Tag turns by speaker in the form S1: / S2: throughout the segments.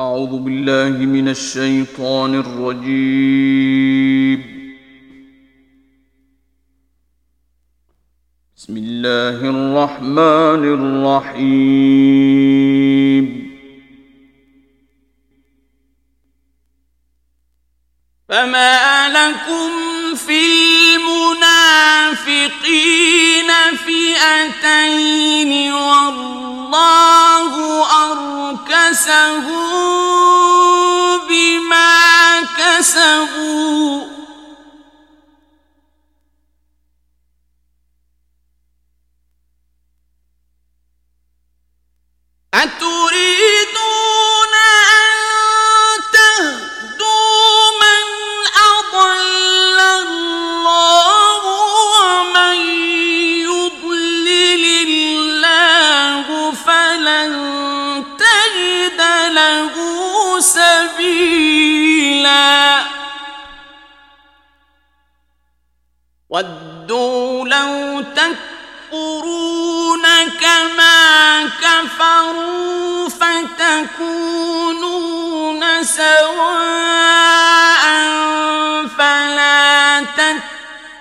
S1: أعوذ بالله من الشيطان الرجيم. بسم الله الرحمن الرحيم.
S2: فما لكم في المنافقين فئتين أركسهم ودوا لو تكفرون كما كفروا فتكونون سواء فلا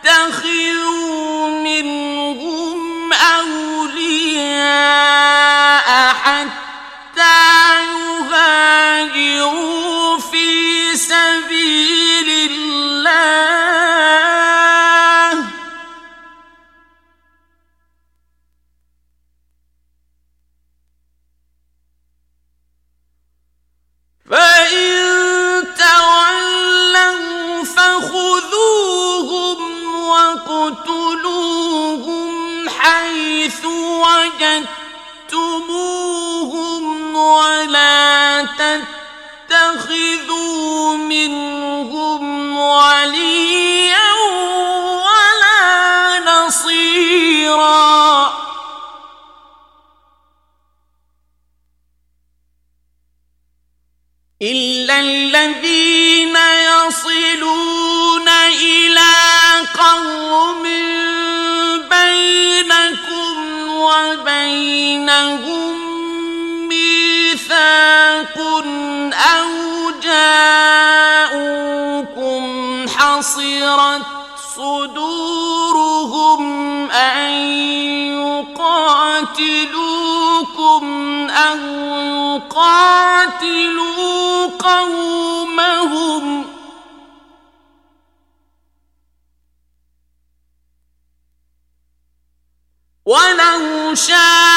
S2: تتخذوا اقتلوهم حيث وجدتموهم ولا تتخذوا منهم وليا ولا نصيرا إلا الذين يصلون صدورهم أن يقاتلوكم أو يقاتلوا قومهم ولو شاء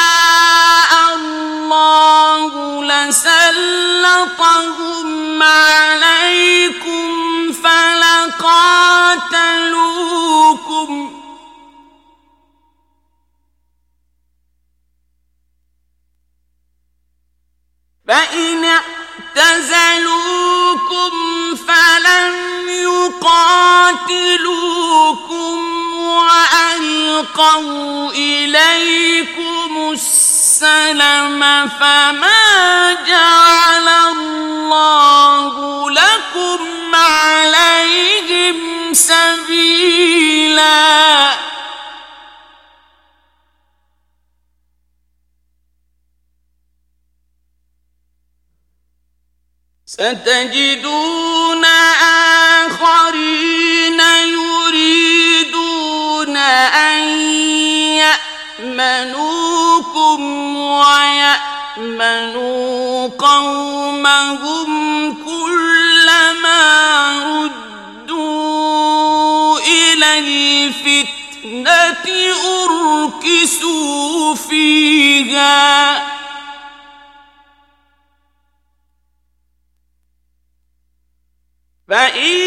S2: فلم يقاتلوكم وألقوا إليكم السلم فما جعل الله لكم عليهم سبيلا ستجدون استأمنوا قومهم كلما ردوا إلى الفتنة أركسوا فيها فإن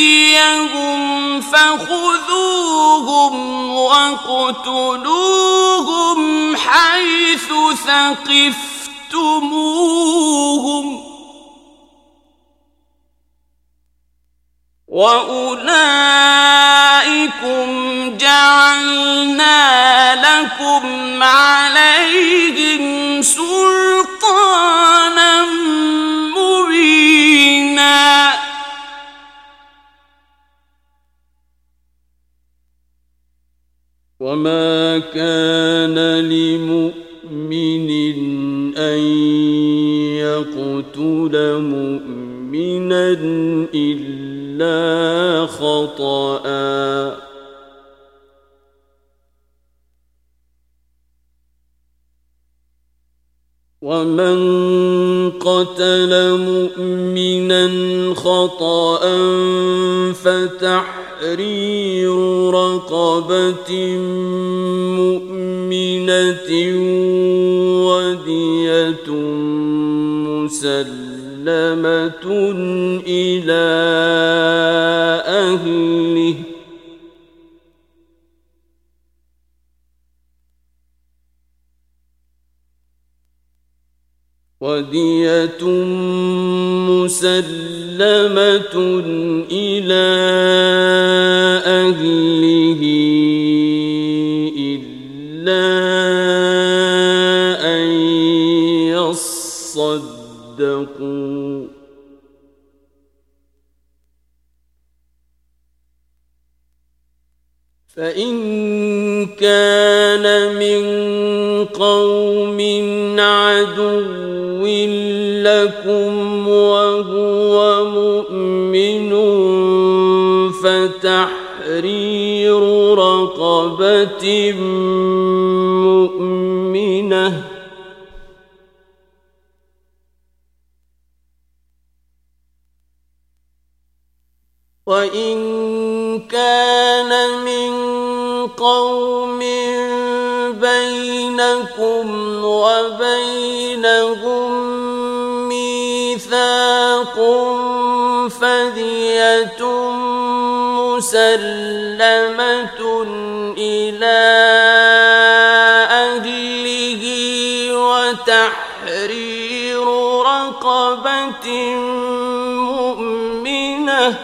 S2: أيديهم فخذوهم واقتلوهم حيث ثقفتموهم وأولئكم جعلنا لكم عليهم
S1: وما كان لمؤمن أن يقتل مؤمنا إلا خطأ ومن قتل مؤمنا خطأ فتح تحرير رقبة مؤمنة ودية مسلمة إلى أهله. ودية مسلمة مسلمة إلى أهله إلا أن يصدقوا. فإن كان مؤمن فتحرير رقبة مؤمنة. وإن كان من قوم بينكم وبينهم فدية مسلمة إلى أهله وتحرير رقبة مؤمنة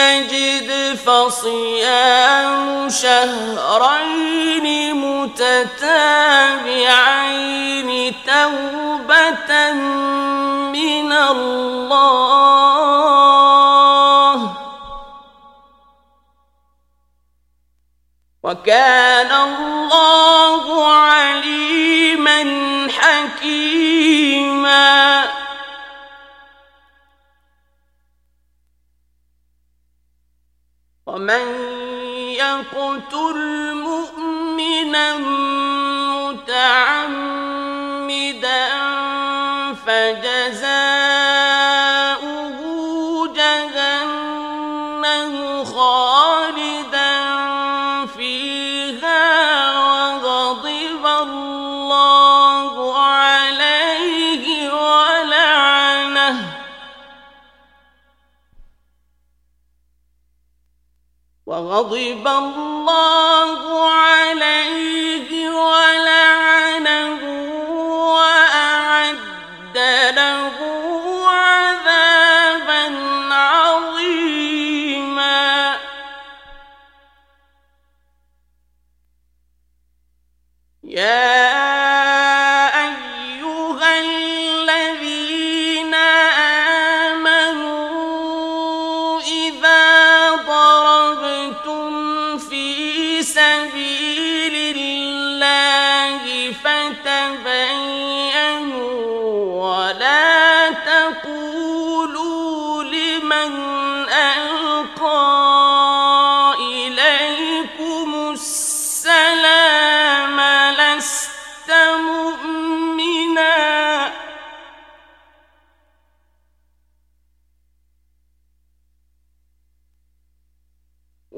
S1: يجد فصيام شهرين متتابعين توبة من الله. وكان الله عليما ومن يقتل مؤمنا متعمدا فجزاؤه وغضب الله عليه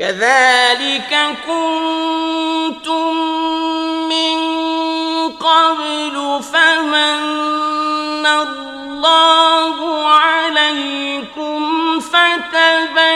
S1: كذلك كنتم من قبل فمن الله عليكم فتبينوا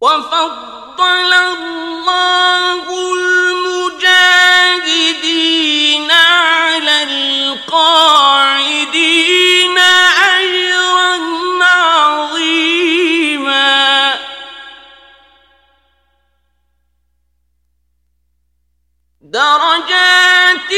S1: وفضل الله المجاهدين على القاعدين أجرا عظيما. درجات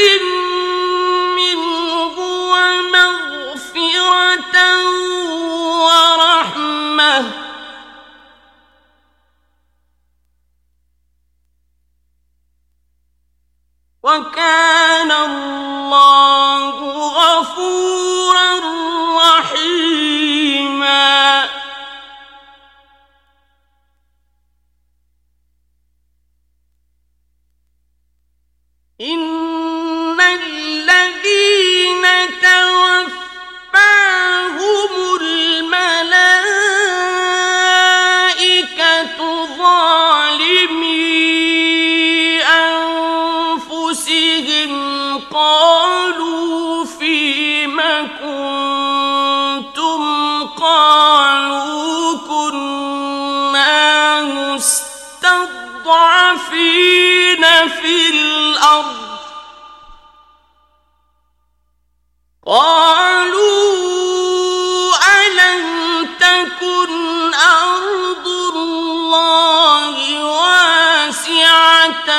S1: المستضعفين في الأرض. قالوا ألم تكن أرض الله واسعة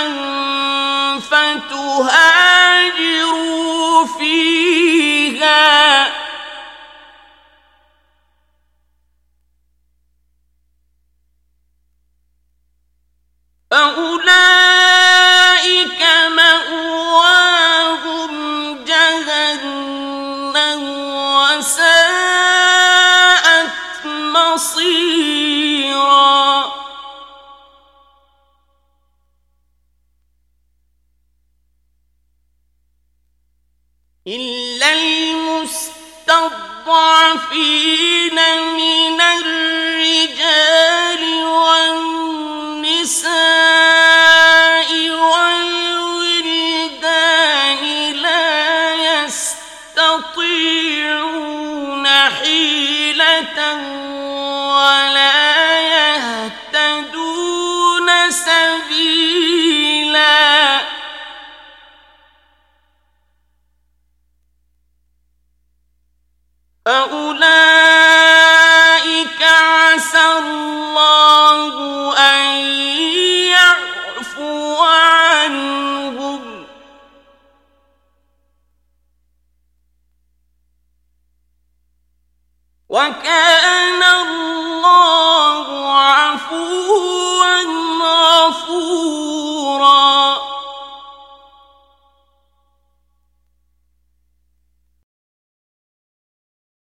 S1: فتهاجروا فيها أولئك